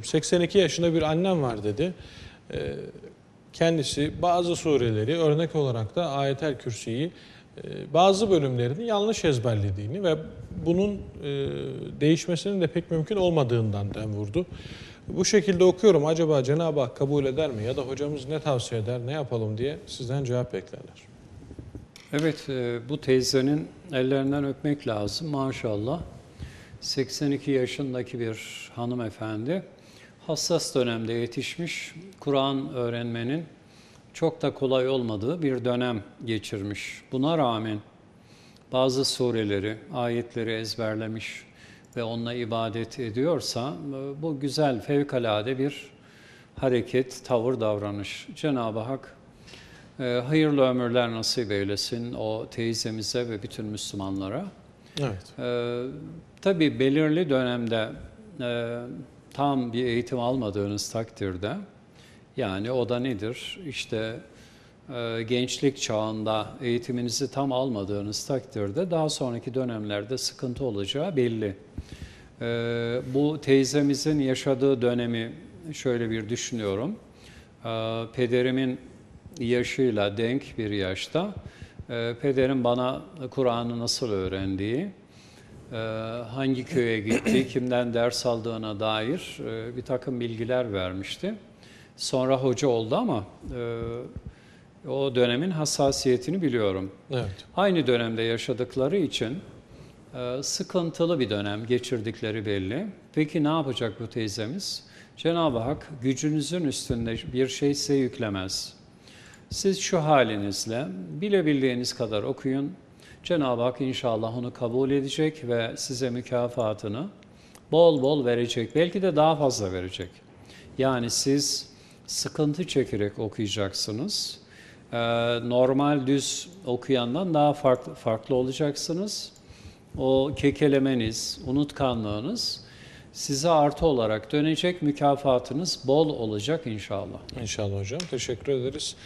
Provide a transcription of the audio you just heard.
okuyorum. 82 yaşında bir annem var dedi. Ee, kendisi bazı sureleri örnek olarak da Ayetel Kürsi'yi e, bazı bölümlerini yanlış ezberlediğini ve bunun e, değişmesinin de pek mümkün olmadığından dem vurdu. Bu şekilde okuyorum. Acaba Cenab-ı Hak kabul eder mi? Ya da hocamız ne tavsiye eder, ne yapalım diye sizden cevap beklerler. Evet, e, bu teyzenin ellerinden öpmek lazım maşallah. 82 yaşındaki bir hanımefendi hassas dönemde yetişmiş, Kur'an öğrenmenin çok da kolay olmadığı bir dönem geçirmiş. Buna rağmen bazı sureleri, ayetleri ezberlemiş ve onunla ibadet ediyorsa bu güzel, fevkalade bir hareket, tavır, davranış. Cenab-ı Hak e, hayırlı ömürler nasip eylesin o teyzemize ve bütün Müslümanlara. Evet. Ee, tabii belirli dönemde e, tam bir eğitim almadığınız takdirde, yani o da nedir? İşte e, gençlik çağında eğitiminizi tam almadığınız takdirde daha sonraki dönemlerde sıkıntı olacağı belli. Ee, bu teyzemizin yaşadığı dönemi şöyle bir düşünüyorum. Ee, pederimin yaşıyla denk bir yaşta e, pederim bana Kur'an'ı nasıl öğrendiği, e, hangi köye gitti, kimden ders aldığına dair e, bir takım bilgiler vermişti. Sonra hoca oldu ama e, o dönemin hassasiyetini biliyorum. Evet. Aynı dönemde yaşadıkları için e, sıkıntılı bir dönem geçirdikleri belli. Peki ne yapacak bu teyzemiz? Cenab-ı Hak gücünüzün üstünde bir şey size yüklemez. Siz şu halinizle bilebildiğiniz kadar okuyun. Cenab-ı Hak inşallah onu kabul edecek ve size mükafatını bol bol verecek. Belki de daha fazla verecek. Yani siz sıkıntı çekerek okuyacaksınız. Ee, normal düz okuyandan daha farklı, farklı olacaksınız. O kekelemeniz, unutkanlığınız size artı olarak dönecek mükafatınız bol olacak inşallah. İnşallah hocam. Teşekkür ederiz.